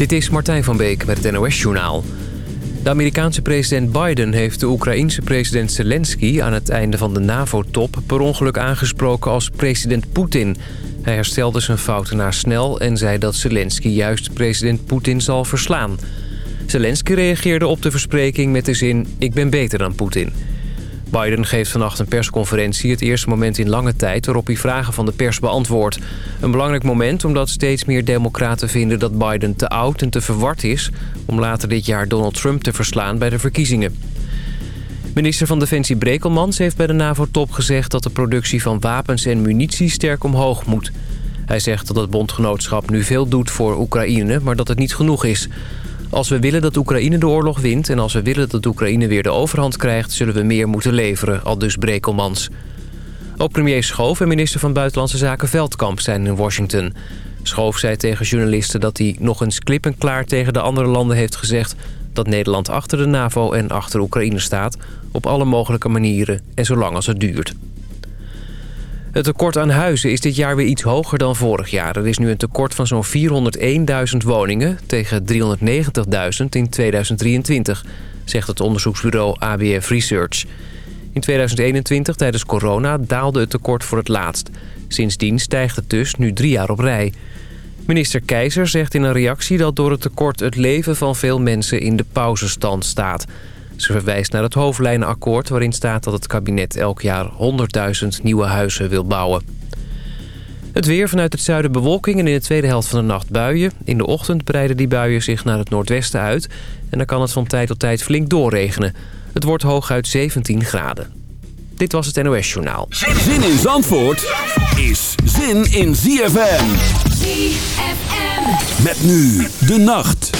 Dit is Martijn van Beek met het NOS-journaal. De Amerikaanse president Biden heeft de Oekraïense president Zelensky... aan het einde van de NAVO-top per ongeluk aangesproken als president Poetin. Hij herstelde zijn fouten naar snel en zei dat Zelensky juist president Poetin zal verslaan. Zelensky reageerde op de verspreking met de zin... ik ben beter dan Poetin. Biden geeft vannacht een persconferentie, het eerste moment in lange tijd... waarop hij vragen van de pers beantwoordt. Een belangrijk moment omdat steeds meer democraten vinden dat Biden te oud en te verward is... om later dit jaar Donald Trump te verslaan bij de verkiezingen. Minister van Defensie Brekelmans heeft bij de NAVO-top gezegd... dat de productie van wapens en munitie sterk omhoog moet. Hij zegt dat het bondgenootschap nu veel doet voor Oekraïne... maar dat het niet genoeg is... Als we willen dat Oekraïne de oorlog wint... en als we willen dat Oekraïne weer de overhand krijgt... zullen we meer moeten leveren, al dus Brekelmans. Ook premier Schoof en minister van Buitenlandse Zaken Veldkamp zijn in Washington. Schoof zei tegen journalisten dat hij nog eens klip en klaar tegen de andere landen heeft gezegd... dat Nederland achter de NAVO en achter Oekraïne staat... op alle mogelijke manieren en zolang als het duurt. Het tekort aan huizen is dit jaar weer iets hoger dan vorig jaar. Er is nu een tekort van zo'n 401.000 woningen tegen 390.000 in 2023, zegt het onderzoeksbureau ABF Research. In 2021, tijdens corona, daalde het tekort voor het laatst. Sindsdien stijgt het dus nu drie jaar op rij. Minister Keizer zegt in een reactie dat door het tekort het leven van veel mensen in de pauzestand staat... Ze verwijst naar het hoofdlijnenakkoord waarin staat dat het kabinet elk jaar 100.000 nieuwe huizen wil bouwen. Het weer vanuit het zuiden bewolking en in de tweede helft van de nacht buien. In de ochtend breiden die buien zich naar het noordwesten uit... en dan kan het van tijd tot tijd flink doorregenen. Het wordt hooguit 17 graden. Dit was het NOS Journaal. Zin in Zandvoort is zin in ZFM. ZFM. Met nu de nacht.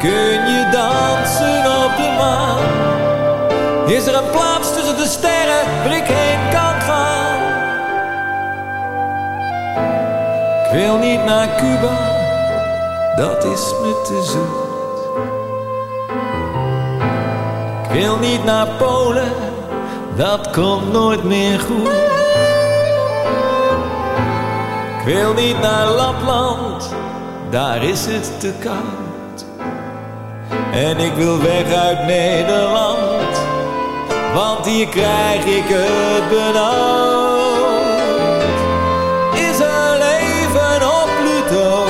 Kun je dansen op de maan? Is er een plaats tussen de sterren waar ik heen kan gaan? Ik wil niet naar Cuba, dat is me te zoet. Ik wil niet naar Polen, dat komt nooit meer goed. Ik wil niet naar Lapland, daar is het te koud. En ik wil weg uit Nederland want hier krijg ik het benauwd. Is er leven op Pluto?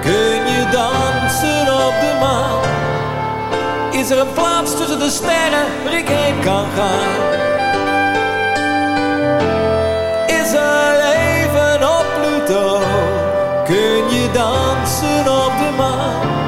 Kun je dansen op de maan? Is er een plaats tussen de sterren waar ik heen kan gaan? Is er leven op Pluto? Kun je dansen op de maan?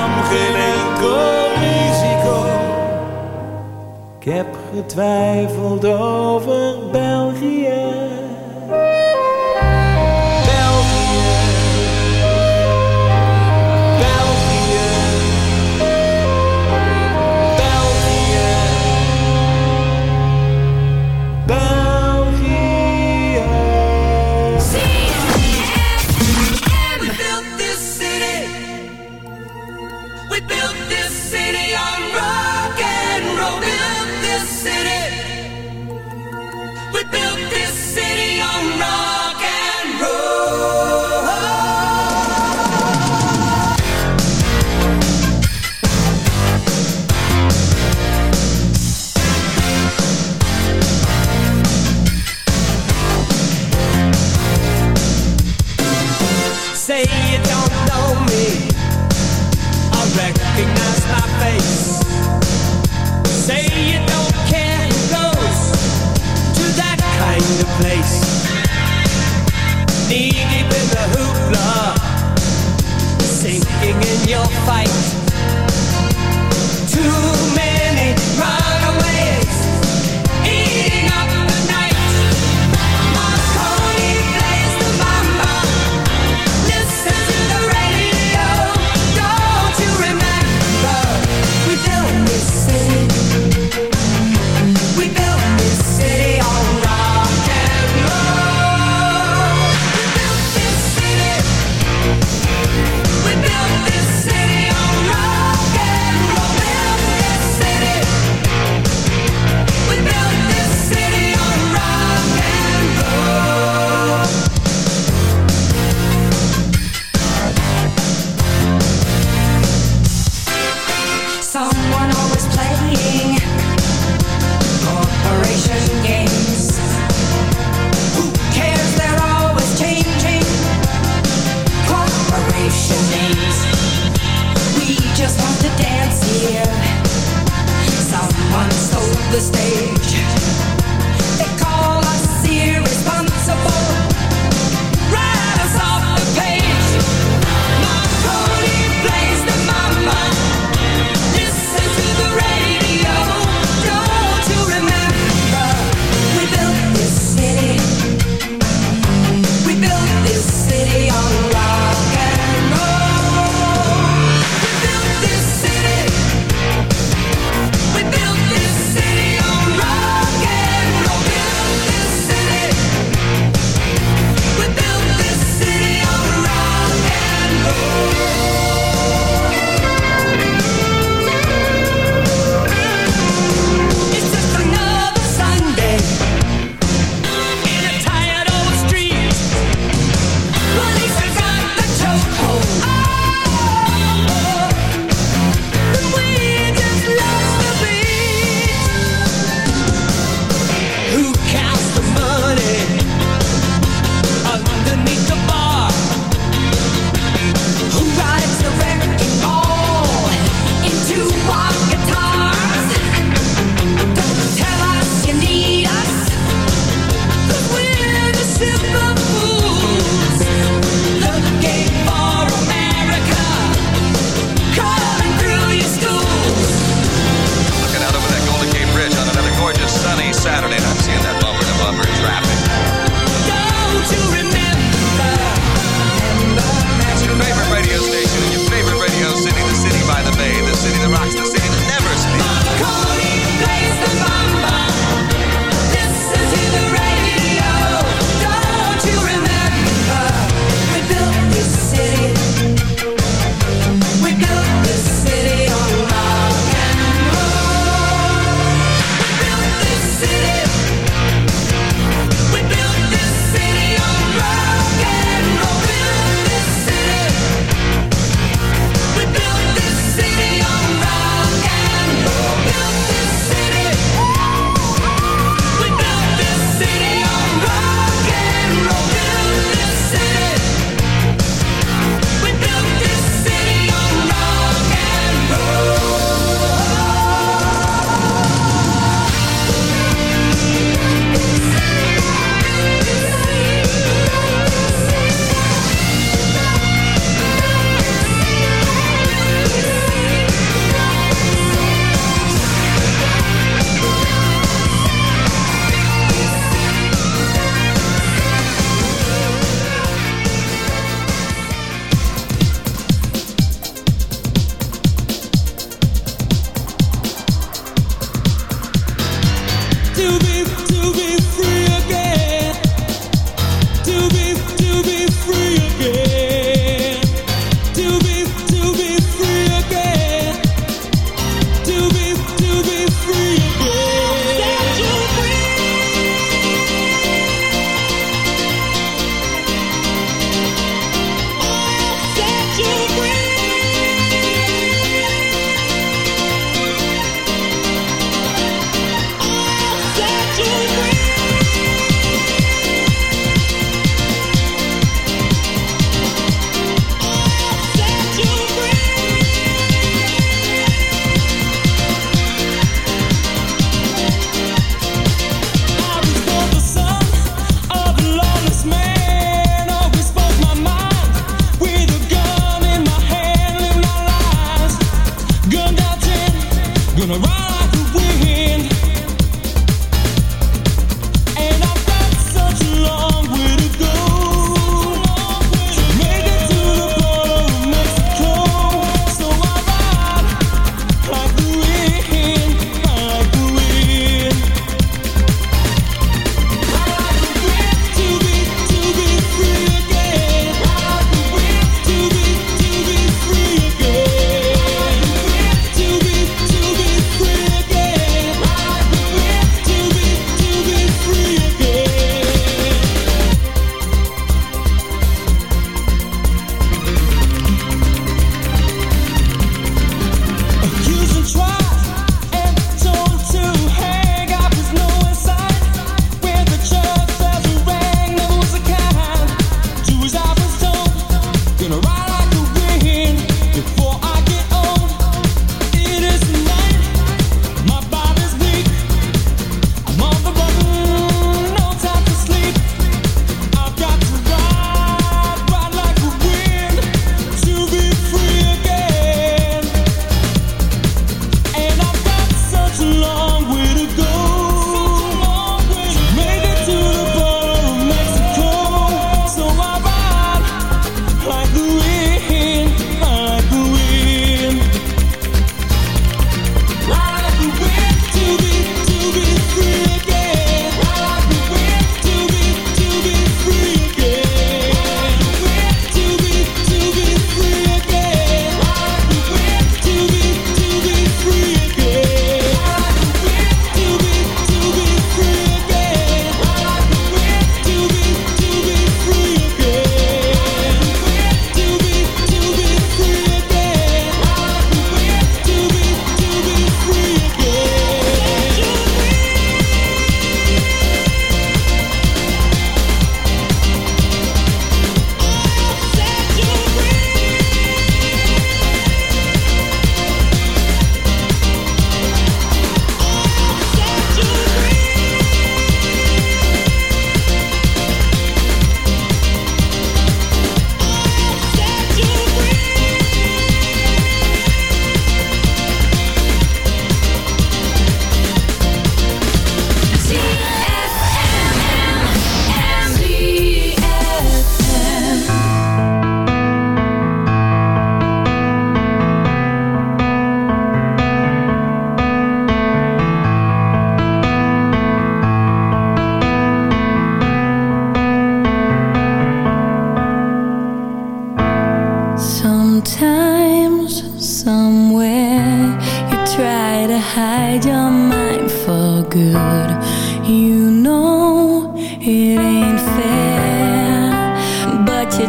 Ik heb getwijfeld over België.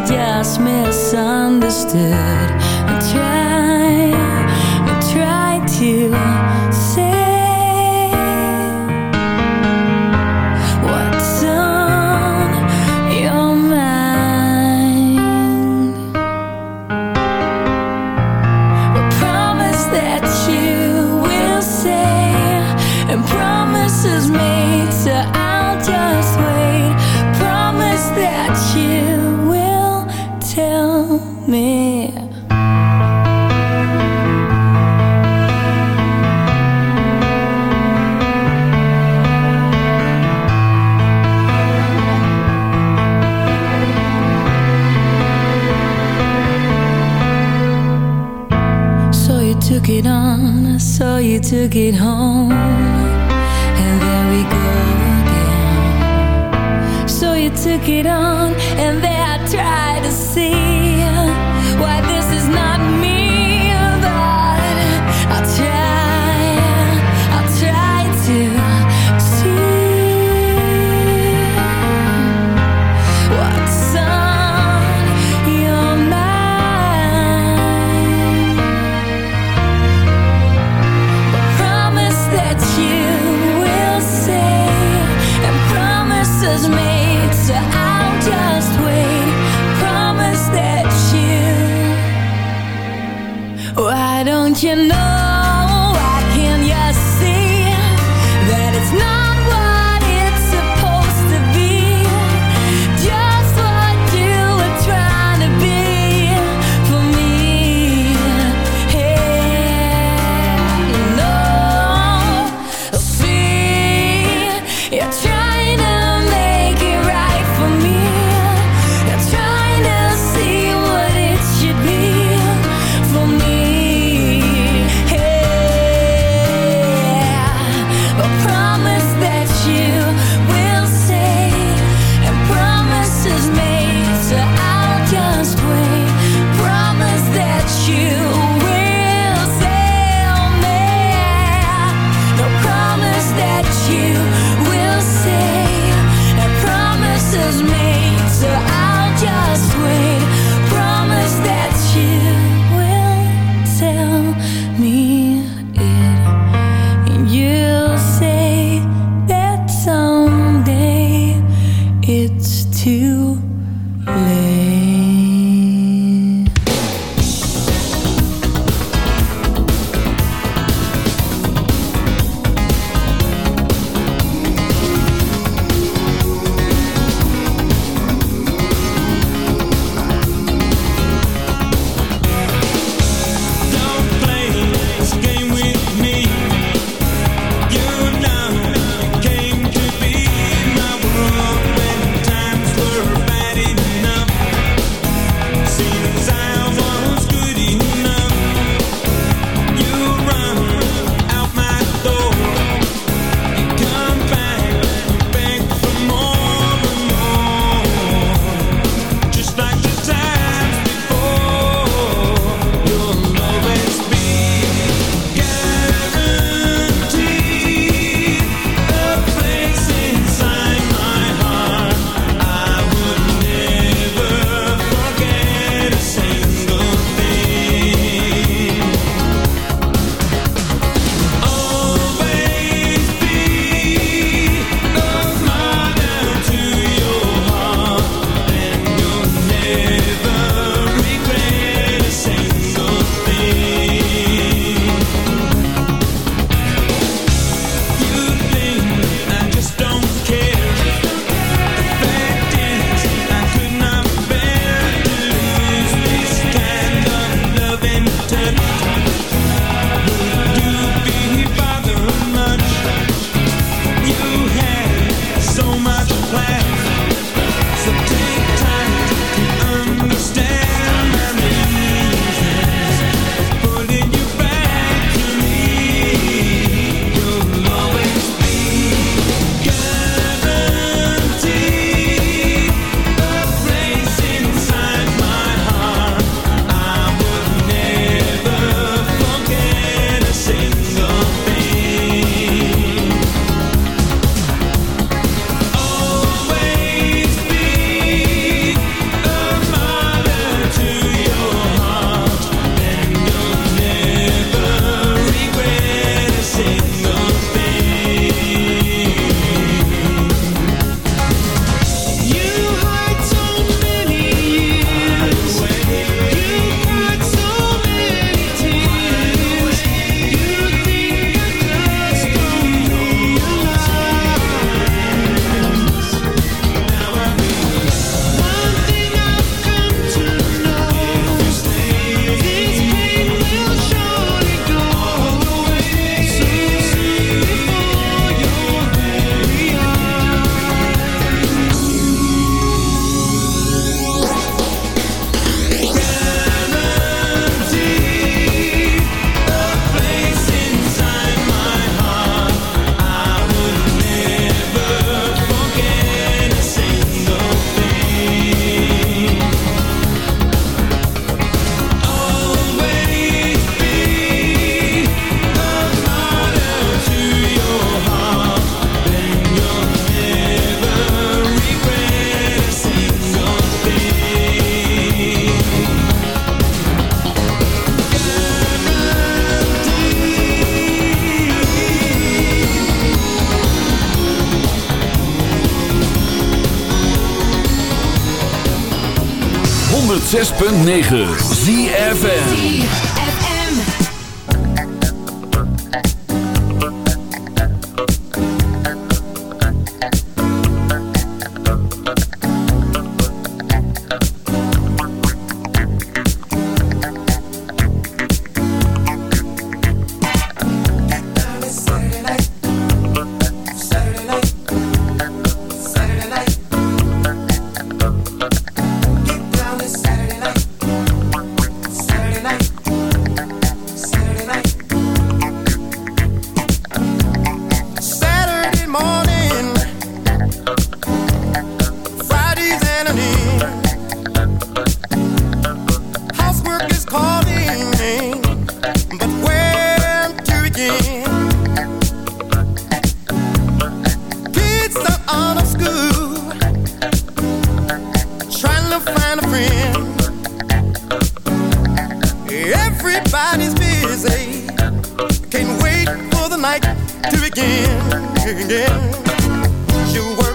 just misunderstood. home. 106.9 ZFN find a friend. Everybody's busy. Can't wait for the night to begin. She'll work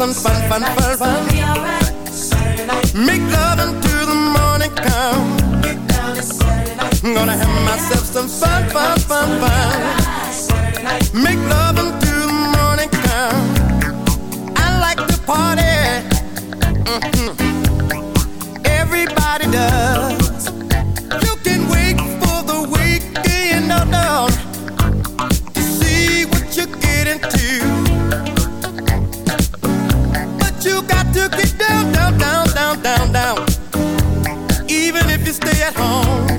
some fun, fun, fun, fun. Make love until the morning come. Gonna have myself some fun, fun, fun, fun. Make love until at home.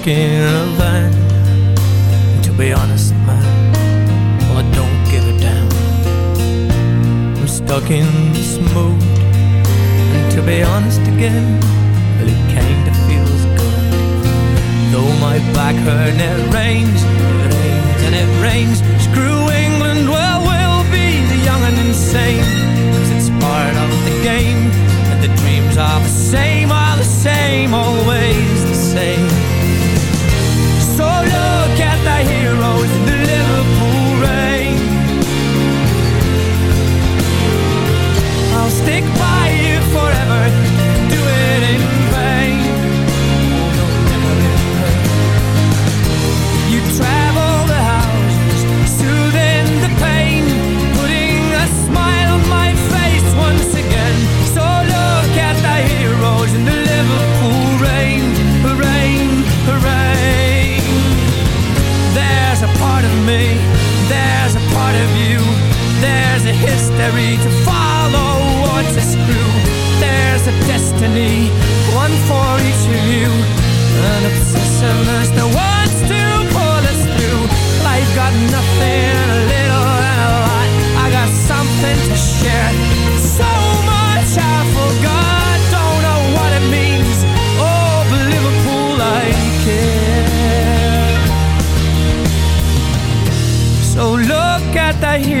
looking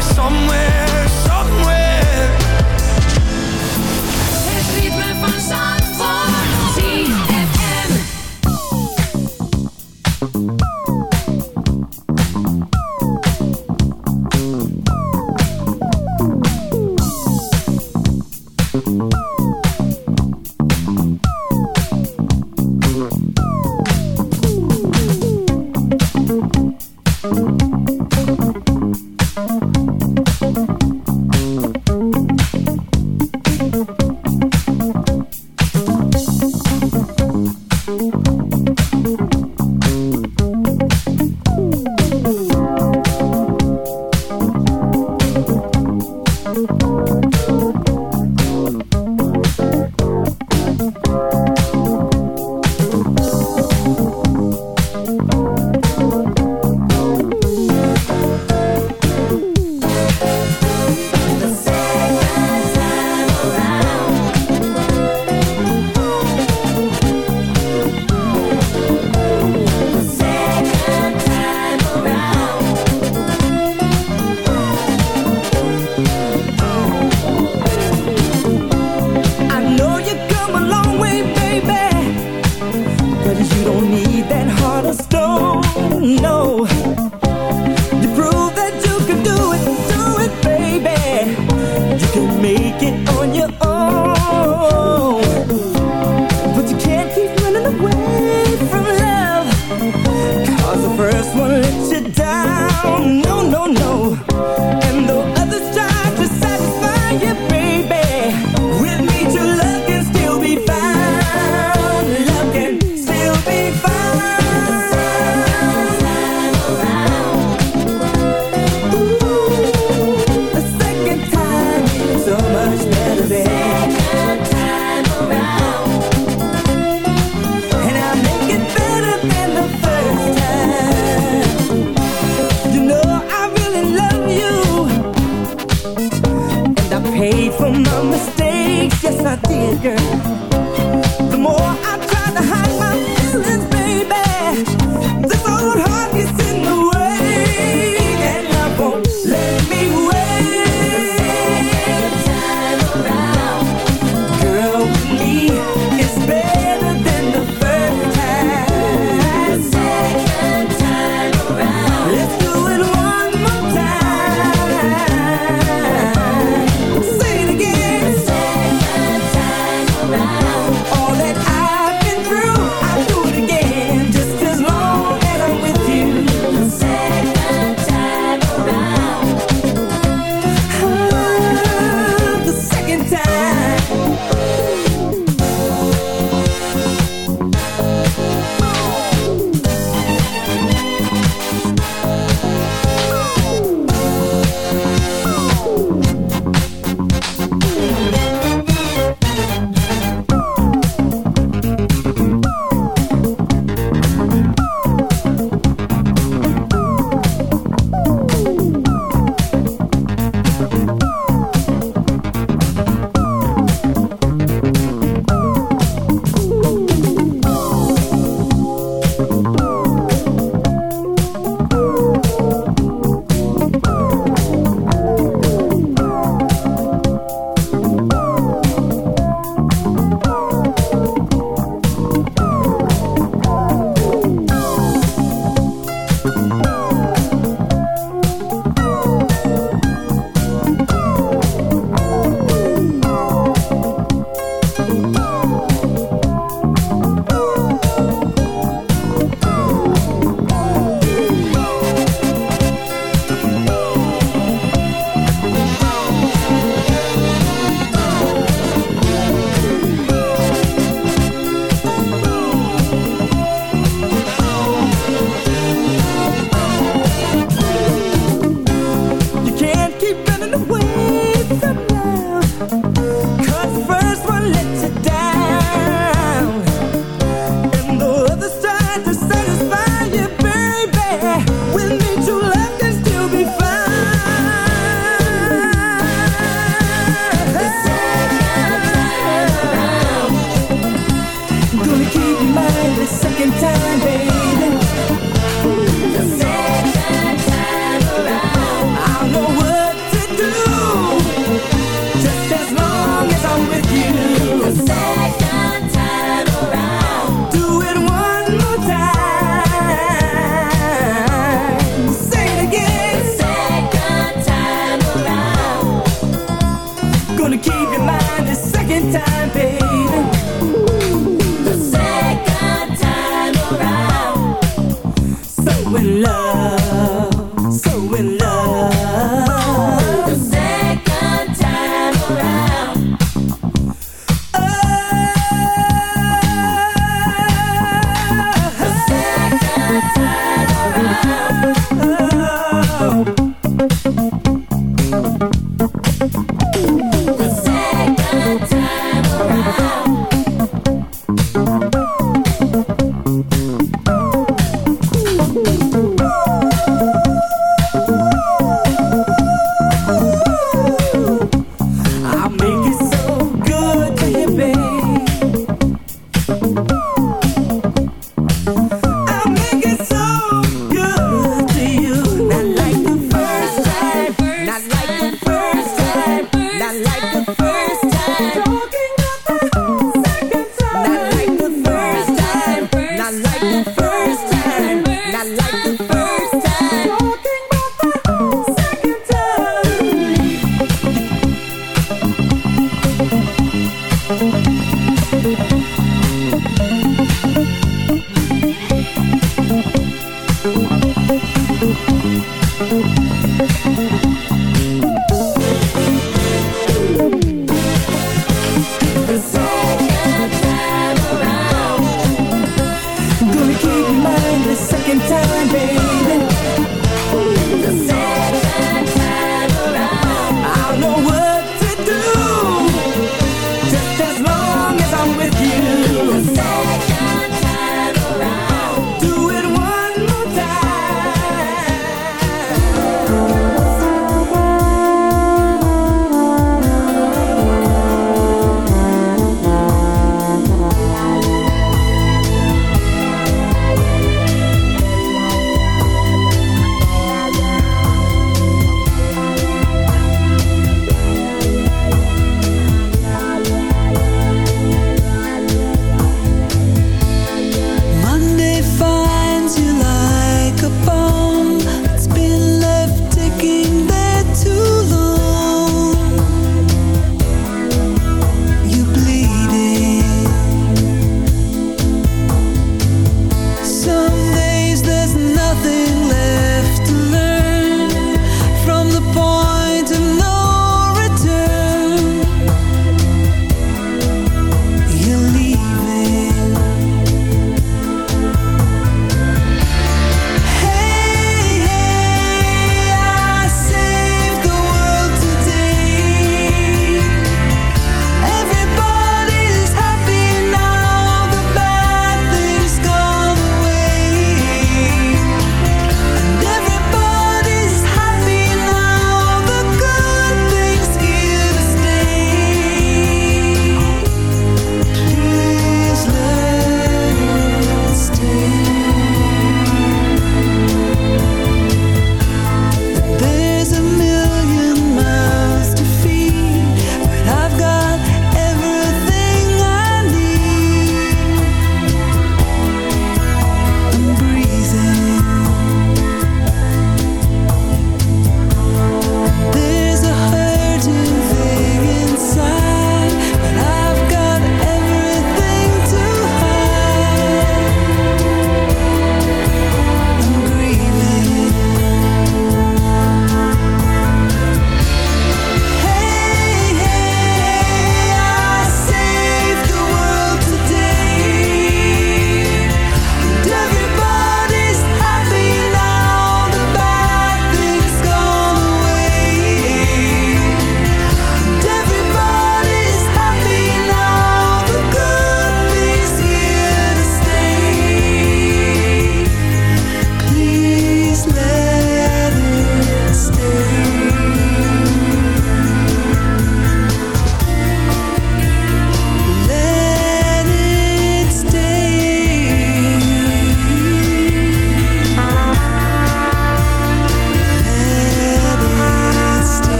Somewhere.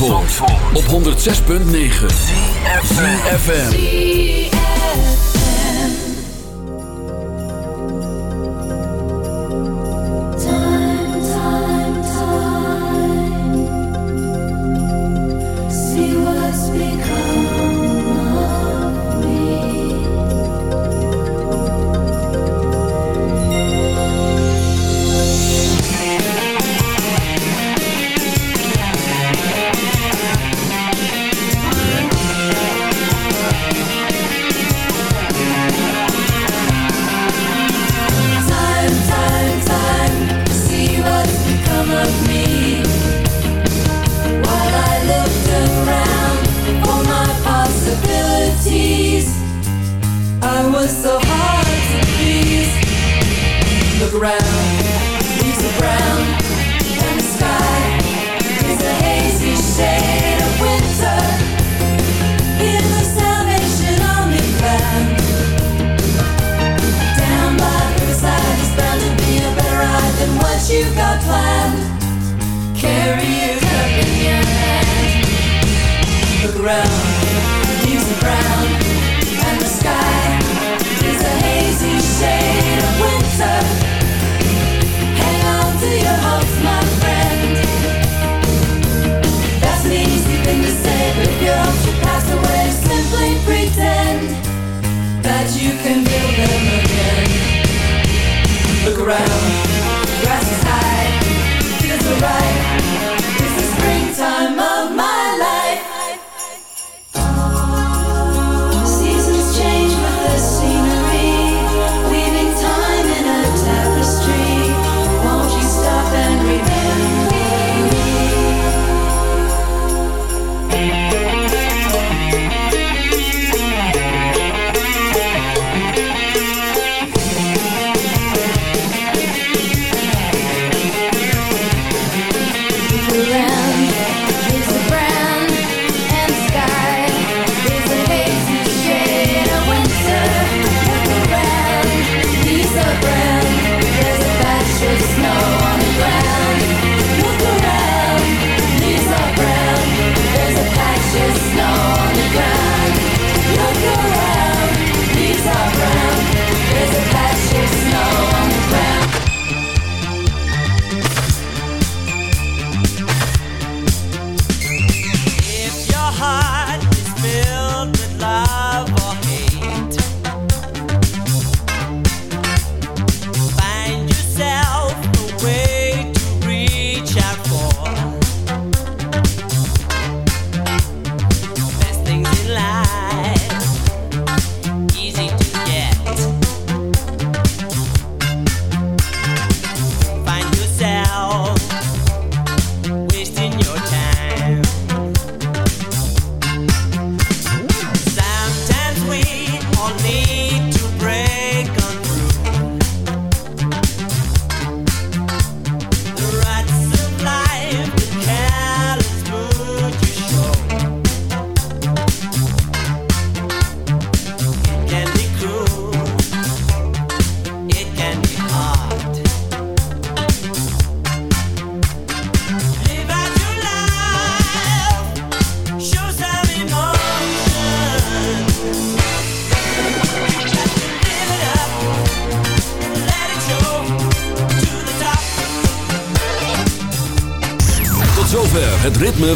Op 106.9 CFM.